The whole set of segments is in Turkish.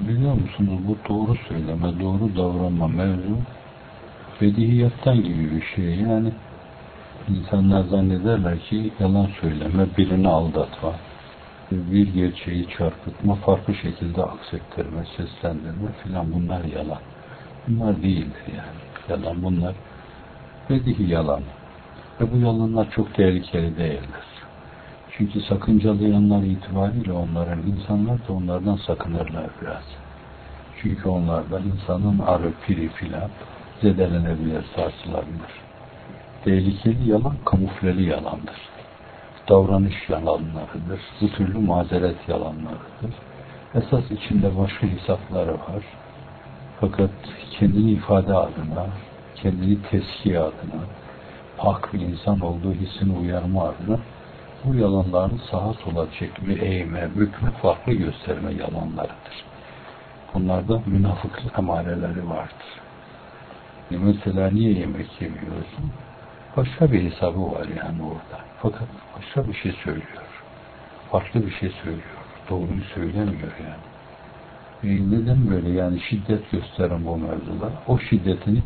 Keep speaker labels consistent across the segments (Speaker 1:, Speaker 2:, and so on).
Speaker 1: Biliyor musunuz bu doğru söyleme, doğru davranma mevzu bedihiyattan gibi bir şey. Yani insanlar zannederler ki yalan söyleme, birini aldatma, bir gerçeği çarpıtma, farklı şekilde aksettirme, seslendirme filan bunlar yalan. Bunlar değildir yani. Yalan bunlar bedihi yalan. Ve bu yalanlar çok tehlikeli değildir. Çünkü sakıncalı yanlar itibariyle onların, insanlar da onlardan sakınırlar biraz. Çünkü onlarda insanın arı, piri filan zedelenebilir, sarsılabilir. Tehlikeli yalan, kamufleli yalandır. Davranış yalanlarıdır. Bu türlü mazeret yalanlarıdır. Esas içinde başka hesapları var. Fakat kendini ifade adına, kendini teskiye adına, hak bir insan olduğu hissini uyarma adına bu yalanların sağa sola çekme, eğme, bükme, farklı gösterme yalanlarıdır. Bunlarda münafıklık emareleri vardır. E mesela niye yemek yemiyorsun? Başka bir hesabı var yani orada. Fakat başka bir şey söylüyor. Farklı bir şey söylüyor. Doğruyu söylemiyor yani. E neden böyle yani şiddet gösterin bu mevzuda? O şiddetini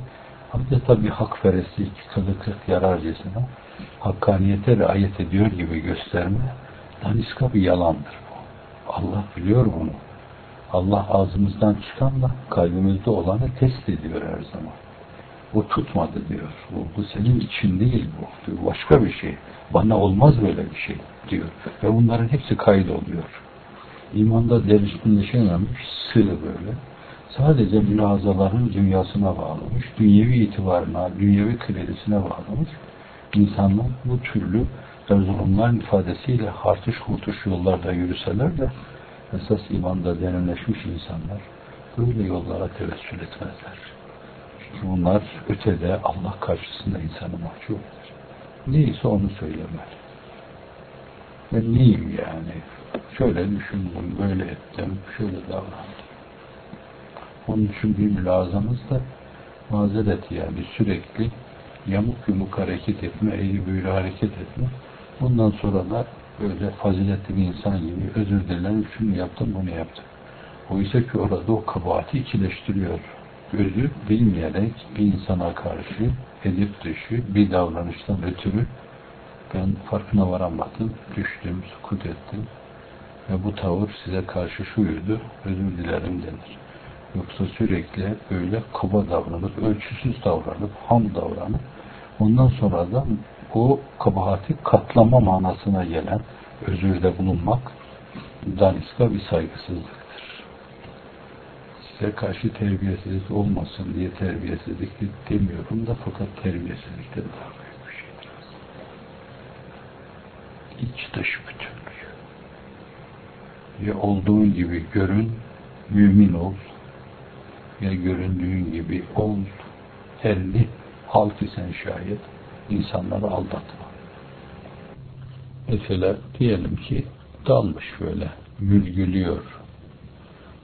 Speaker 1: adeta bir hakperestlik, kılıklık yararcasına hakkaniyete riayet ediyor gibi gösterme daniska bir yalandır bu. Allah biliyor bunu. Allah ağzımızdan çıkanla kalbimizde olanı test ediyor her zaman. Bu tutmadı diyor. Bu, bu senin için değil bu. Diyor. Başka bir şey. Bana olmaz böyle bir şey diyor. Ve bunların hepsi kaydoluyor. İmanda derinleşememiş sığ böyle. Sadece mülazaların dünyasına bağlamış, dünyevi itibarına, dünyevi kredisine bağlamış. İnsanlar bu türlü Erzurumların ifadesiyle hartış hurtuş yollarda yürüseler de esas imanda derinleşmiş insanlar böyle yollara tevessül etmezler. Çünkü bunlar ötede Allah karşısında insanı mahcup eder. Neyse onu söylemez. Ben neyim yani? Şöyle düşündüm, böyle ettim, şöyle davrandım. Onun için bir mülazamız da mazeret yani sürekli yamuk yumuk hareket etme, eğri büğrü hareket etme. Bundan sonra da böyle faziletli bir insan gibi özür dilerim şunu yaptım bunu yaptım. Oysa ki orada o kabahati ikileştiriyor. Özür bilmeyerek bir insana karşı edip dışı bir davranıştan ötürü ben farkına varamadım, düştüm, sukut ettim ve bu tavır size karşı şuydu, özür dilerim denir. Yoksa sürekli böyle kaba davranıp, ölçüsüz davranıp, ham davranıp, ondan sonra da o kabahati katlama manasına gelen özürde bulunmak daniska bir saygısızlıktır. Size karşı terbiyesizlik olmasın diye terbiyesizlik demiyorum da fakat terbiyesizlikten daha büyük bir şeydir. İç dış bütünlüğü. Ya olduğun gibi görün, mümin ol, ya göründüğün gibi ol, elli, halk isen şayet insanları aldatma. Mesela diyelim ki dalmış böyle, mülgülüyor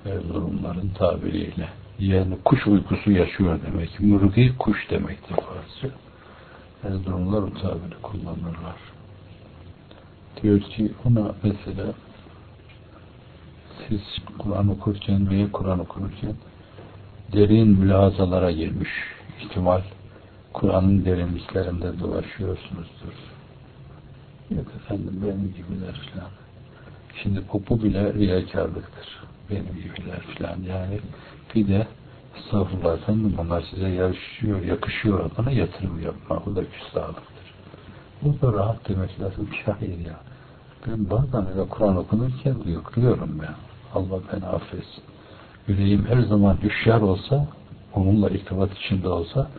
Speaker 1: Erzurumların tabiriyle. Yani kuş uykusu yaşıyor demek. Mürgi kuş demektir Farsça. Erzurumlar o tabiri kullanırlar. Diyor ki ona mesela siz Kur'an okurken veya Kur'an okurken derin mülazalara girmiş ihtimal Kur'an'ın derinliklerinde dolaşıyorsunuzdur. Yok efendim benim gibiler filan. Şimdi bu bile riyakarlıktır. Benim gibiler filan. Yani bir de estağfurullah efendim bunlar size yarışıyor, yakışıyor adına yatırım yapmak. Bu da küstahlıktır. Bu da rahat demek lazım. Şahir ya. Ben bazen öyle Kur'an okunurken yıklıyorum ben. Allah beni affetsin. Yüreğim her zaman hüşyar olsa, onunla irtibat içinde olsa,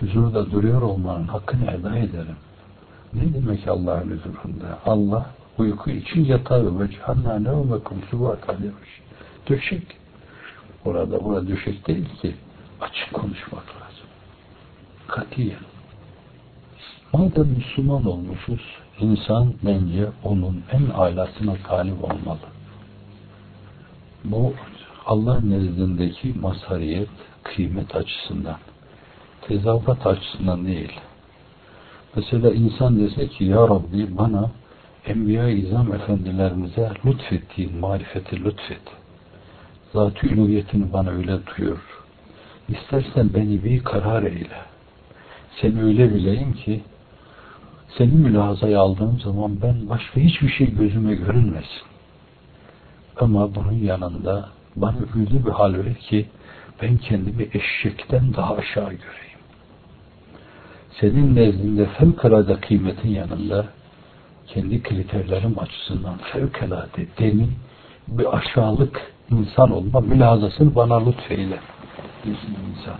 Speaker 1: huzurda duruyor olmanın hakkını eda ederim. Ne demek Allah'ın huzurunda? Allah uyku için yatar ve cehennem ne ve kumsuvaka demiş. Döşek. Orada burada döşek değil ki. Açık konuşmak lazım. Katiyen. Madem Müslüman olmuşuz, insan bence onun en alasına talip olmalı. Bu Allah nezdindeki mazhariyet, kıymet açısından, tezahürat açısından değil. Mesela insan dese ki Ya Rabbi bana Enbiya-i İzam efendilerimize lütfettiğin marifeti lütfet. zat-ı üluyetini bana öyle duyur. İstersen beni bir karar eyle. Seni öyle bileyim ki seni mülazaya aldığım zaman ben başka hiçbir şey gözüme görünmesin. Ama bunun yanında bana öyle bir hal ver ki ben kendimi eşekten daha aşağı göreyim. Senin nezdinde fevkalade kıymetin yanında kendi kriterlerim açısından fevkalade demin bir aşağılık insan olma mülazasını bana lütfeyle. insan.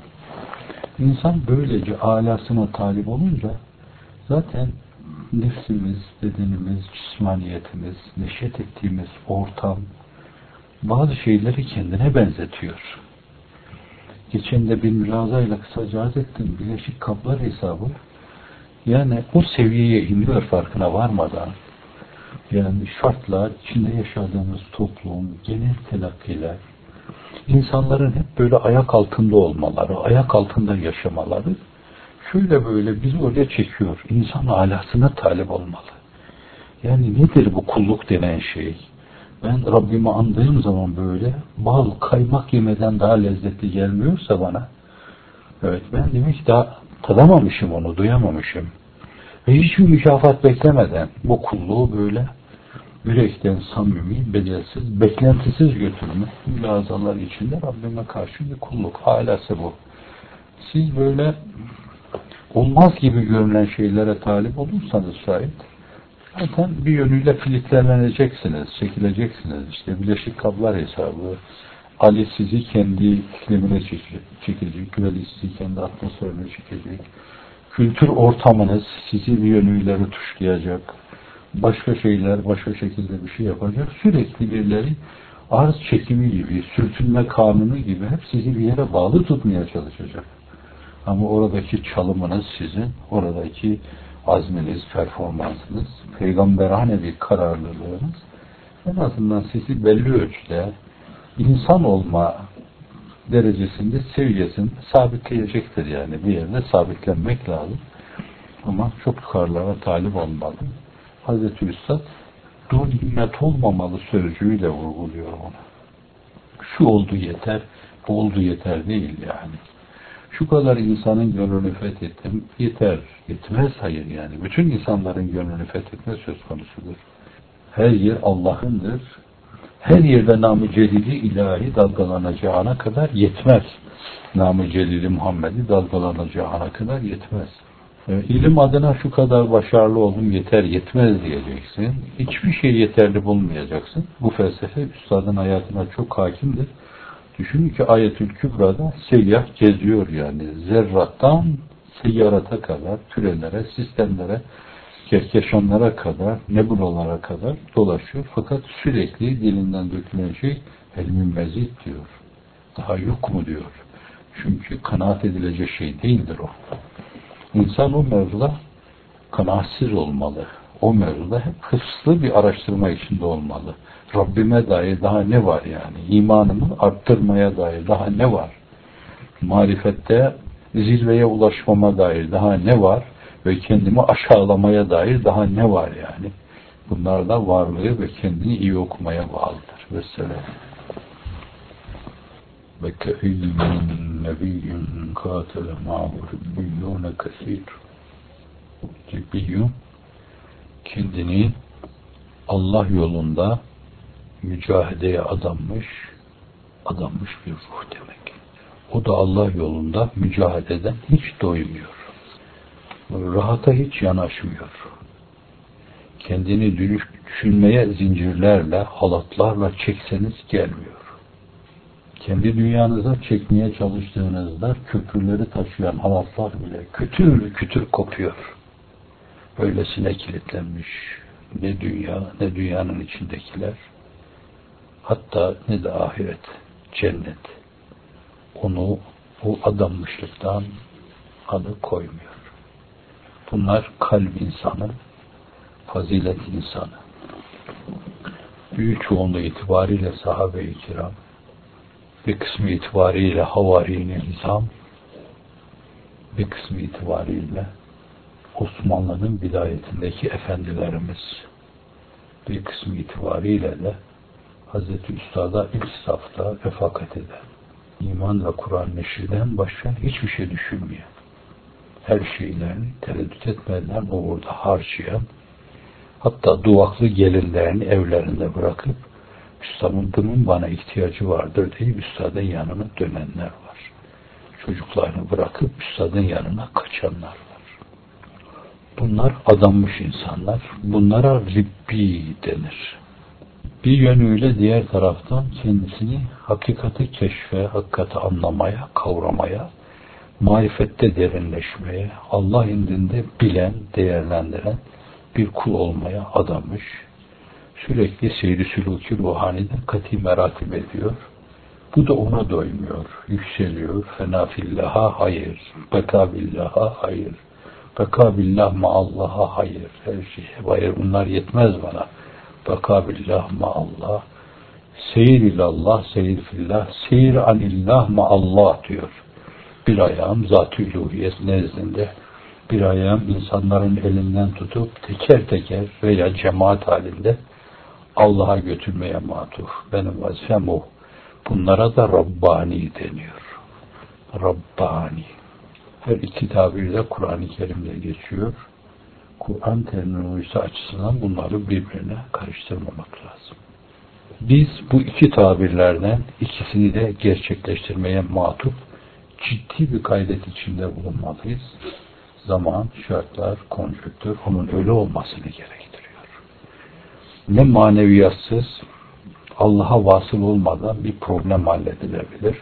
Speaker 1: İnsan böylece alasına talip olunca zaten nefsimiz, bedenimiz, cismaniyetimiz, neşet ettiğimiz ortam bazı şeyleri kendine benzetiyor. Geçen de bir mülazayla kısaca arz ettim. Bileşik kaplar hesabı yani o seviyeye iniyor farkına varmadan yani şartlar, içinde yaşadığımız toplum, genel telakkiler, insanların hep böyle ayak altında olmaları, ayak altında yaşamaları şöyle böyle bizi oraya çekiyor. İnsan alasına talip olmalı. Yani nedir bu kulluk denen şey? Ben Rabbimi andığım zaman böyle bal, kaymak yemeden daha lezzetli gelmiyorsa bana evet ben demek daha tadamamışım onu, duyamamışım. Ve hiçbir mükafat beklemeden bu kulluğu böyle yürekten samimi, bedelsiz, beklentisiz götürme mülazalar içinde Rabbime karşı bir kulluk. Halası bu. Siz böyle olmaz gibi görünen şeylere talip olursanız şayet zaten bir yönüyle filtreleneceksiniz, çekileceksiniz. İşte bileşik kablar hesabı, Ali sizi kendi iklimine çekecek, Veli sizi kendi atmosferine çekecek. Kültür ortamınız sizi bir yönüyle tuşlayacak. Başka şeyler, başka şekilde bir şey yapacak. Sürekli birileri arz çekimi gibi, sürtünme kanunu gibi hep sizi bir yere bağlı tutmaya çalışacak. Ama oradaki çalımınız sizin, oradaki azminiz, performansınız, peygamberane bir kararlılığınız en azından sizi belli ölçüde insan olma derecesinde seviyesini sabitleyecektir yani. Bir yerde sabitlenmek lazım. Ama çok yukarılara talip olmalı. Hazreti Üstad dur himmet olmamalı sözcüğüyle vurguluyor onu. Şu oldu yeter, bu oldu yeter değil yani. Şu kadar insanın gönlünü fethettim, yeter, yetmez hayır yani. Bütün insanların gönlünü fethetme söz konusudur. Her yer Allah'ındır, her yerde namı celili ilahi dalgalanacağına kadar yetmez. Namı celili Muhammed'i dalgalanacağına kadar yetmez. E, ilim adına şu kadar başarılı oldum yeter yetmez diyeceksin. Hiçbir şey yeterli bulmayacaksın. Bu felsefe üstadın hayatına çok hakimdir. Düşünün ki ayetül kübrada seyyah geziyor yani. Zerrattan seyyarata kadar, türelere, sistemlere, kehkeşanlara kadar, nebulalara kadar dolaşıyor. Fakat sürekli dilinden dökülen şey elmin mezit diyor. Daha yok mu diyor. Çünkü kanaat edilecek şey değildir o. İnsan o mevzuda kanaatsiz olmalı. O mevzuda hep hırslı bir araştırma içinde olmalı. Rabbime dair daha ne var yani? İmanımı arttırmaya dair daha ne var? Marifette zirveye ulaşmama dair daha ne var? ve kendimi aşağılamaya dair daha ne var yani? Bunlar da varlığı ve kendini iyi okumaya bağlıdır. Vesselam. Ve ke'ilmin nebiyyün katele ma'hu ribbiyyûne kesir. Ribbiyyün kendini Allah yolunda mücahedeye adanmış, adanmış bir ruh demek. O da Allah yolunda mücadeleden hiç doymuyor rahata hiç yanaşmıyor. Kendini düşünmeye zincirlerle, halatlarla çekseniz gelmiyor. Kendi dünyanıza çekmeye çalıştığınızda köprüleri taşıyan halatlar bile kütür kütür kopuyor. Böylesine kilitlenmiş ne dünya ne dünyanın içindekiler hatta ne de ahiret, cennet onu bu adanmışlıktan adı koymuyor. Bunlar kalp insanı, fazilet insanı. Büyük çoğunluğu itibariyle sahabe-i kiram, bir kısmı itibariyle havari nizam, bir kısmı itibariyle Osmanlı'nın bidayetindeki efendilerimiz, bir kısmı itibariyle de Hazreti Üstad'a ilk safta refakat eden, iman ve Kur'an neşriden başka hiçbir şey düşünmeyen, her şeylerini tereddüt etmeden orada harcayan, hatta duvaklı gelinlerini evlerinde bırakıp Üstadımın bana ihtiyacı vardır deyip Üstadın yanına dönenler var. Çocuklarını bırakıp Üstadın yanına kaçanlar var. Bunlar adanmış insanlar. Bunlara Ribbi denir. Bir yönüyle diğer taraftan kendisini hakikati keşfe, hakikati anlamaya, kavramaya, marifette derinleşmeye, Allah indinde bilen, değerlendiren bir kul olmaya adamış. Sürekli seyri sülûki ruhaniden kati meratip ediyor. Bu da ona doymuyor, yükseliyor. Fena fillaha hayır, beka billaha hayır, beka billah ma'allaha hayır, her şey hayır bunlar yetmez bana. Beka billah ma'allah, seyir ilallah, seyir fillah, seyir anillah ma'allah diyor. Bir ayağım zat-ı üluhiyet nezdinde, bir ayağım insanların elinden tutup teker teker veya cemaat halinde Allah'a götürmeye matuf. Benim vazifem o. Bunlara da Rabbani deniyor. Rabbani. Her iki tabirde Kur'an-ı Kerim'de geçiyor. Kur'an terminolojisi açısından bunları birbirine karıştırmamak lazım. Biz bu iki tabirlerden ikisini de gerçekleştirmeye matuf ciddi bir kaydet içinde bulunmalıyız. Zaman, şartlar, konjöktür onun öyle olmasını gerektiriyor. Ne maneviyatsız, Allah'a vasıl olmadan bir problem halledilebilir.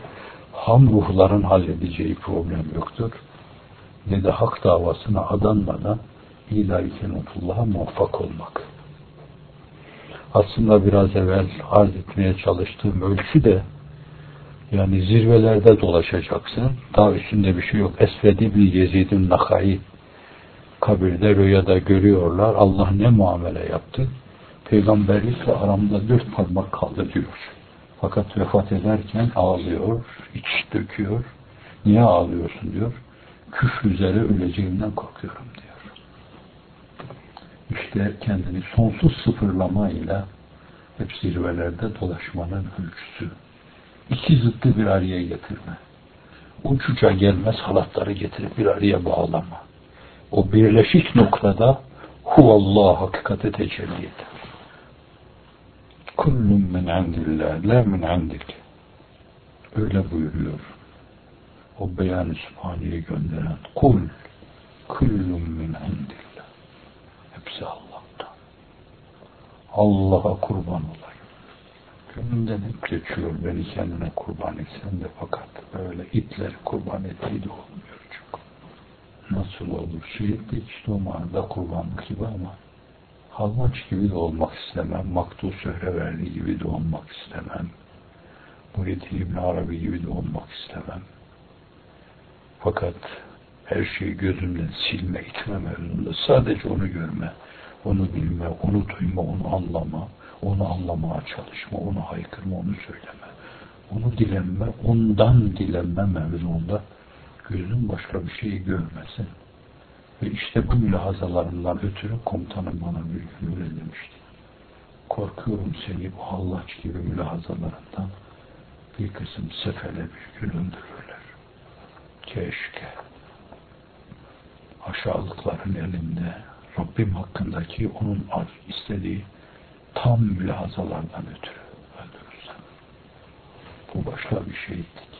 Speaker 1: Ham ruhların halledeceği problem yoktur. Ne de hak davasına adanmadan ilahi kenetullah'a muvaffak olmak. Aslında biraz evvel arz etmeye çalıştığım ölçü de yani zirvelerde dolaşacaksın. Daha üstünde bir şey yok. Esvedi bir Yezid'in Nakai kabirde rüyada görüyorlar. Allah ne muamele yaptı? Peygamberlikle aramda dört parmak kaldı diyor. Fakat vefat ederken ağlıyor, iç döküyor. Niye ağlıyorsun diyor. Küfür üzere öleceğimden korkuyorum diyor. İşte kendini sonsuz sıfırlamayla hep zirvelerde dolaşmanın ölçüsü iki zıttı bir araya getirme. Uç uca gelmez halatları getirip bir araya bağlama. O birleşik noktada huvallah hakikate tecelli eder. Kullun min indillah, la min indik. Öyle buyuruyor. O beyan-ı sübhaniye gönderen kul kullun min indillah. Hepsi Allah'tan. Allah'a kurban olayım. Gönlümden hep geçiyor beni kendine kurban etsen de fakat böyle itleri kurban ettiği de olmuyor çok. Nasıl olur? Sürekli işte o manada kurbanlık gibi ama Halmaç gibi de olmak istemem. Maktul Söhreverli gibi de olmak istemem. Muhyiddin İbn Arabi gibi de olmak istemem. Fakat her şeyi gözümden silme, itme mevzunda sadece onu görme, onu bilme, onu duyma, onu anlama, onu anlamaya çalışma, onu haykırma, onu söyleme. Onu dilenme, ondan dilenme mevzuunda gözün başka bir şeyi görmesin. Ve işte bu mülahazalarından ötürü komutanım bana bir gün öyle demişti. Korkuyorum seni bu hallaç gibi mülahazalarından bir kısım sefele bir gün öldürürler. Keşke aşağılıkların elinde Rabbim hakkındaki onun istediği tam mülahazalardan ötürü öldürürsem. Bu başka bir şehitlik.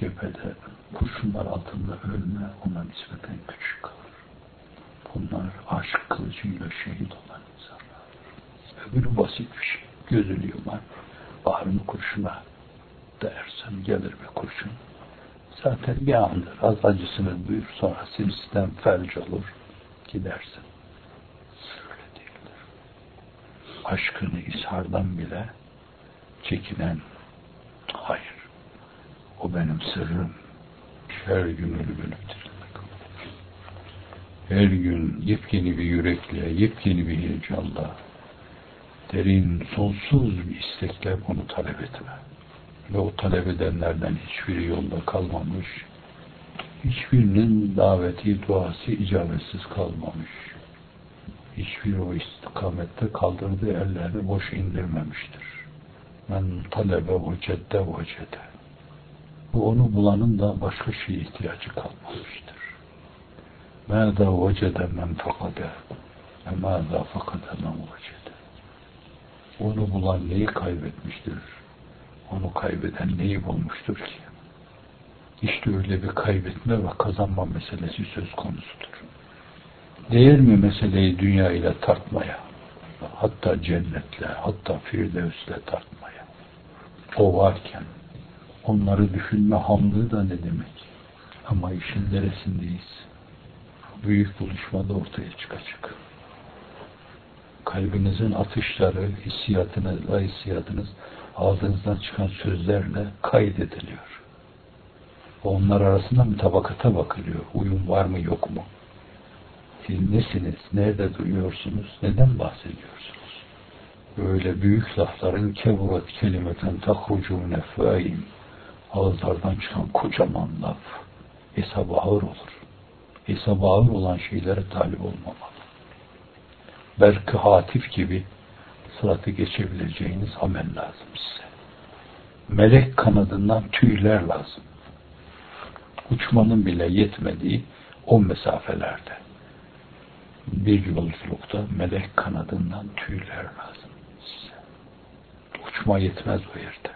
Speaker 1: Cephede kurşunlar altında ölme ona nispeten küçük kalır. Bunlar aşk kılıcıyla şehit olan insanlar. Öbürü basit bir şey. Gözünü yumar. Bağrını kurşuna değersen gelir bir kurşun. Zaten bir andır. Az acısını duyur sonra sinirden felç olur. Gidersin aşkını ishardan bile çekinen hayır. O benim sırrım. Her gün ölümünü dirilmek. Her gün yepyeni bir yürekle, yepyeni bir heyecanla, derin, sonsuz bir istekle onu talep etme. Ve o talep edenlerden hiçbiri yolda kalmamış, hiçbirinin daveti, duası icabetsiz kalmamış hiçbir o istikamette kaldırdığı ellerini boş indirmemiştir. Men talebe vecedde vecede. Bu onu bulanın da başka şeye ihtiyacı kalmamıştır. Mâdâ vecede men fakade ve mâdâ fakade men vecede. Onu bulan neyi kaybetmiştir? Onu kaybeden neyi bulmuştur ki? İşte öyle bir kaybetme ve kazanma meselesi söz konusudur. Değer mi meseleyi dünya ile tartmaya? Hatta cennetle, hatta firdevsle tartmaya. O varken onları düşünme hamlığı da ne demek? Ama işin neresindeyiz? Büyük buluşmada ortaya çıkacak. Kalbinizin atışları, hissiyatınız, hissiyatınız ağzınızdan çıkan sözlerle kaydediliyor. Onlar arasında mütabakata bakılıyor. Uyum var mı yok mu? Siz nesiniz? Nerede duyuyorsunuz? Neden bahsediyorsunuz? Böyle büyük lafların keburat kelimeten tahrucu nefvaim ağızlardan çıkan kocaman laf hesabı ağır olur. Hesabı ağır olan şeylere talip olmamalı. Belki hatif gibi sıratı geçebileceğiniz amel lazım size. Melek kanadından tüyler lazım. Uçmanın bile yetmediği o mesafelerde bir yolculukta melek kanadından tüyler lazım size. Uçma yetmez o yerde.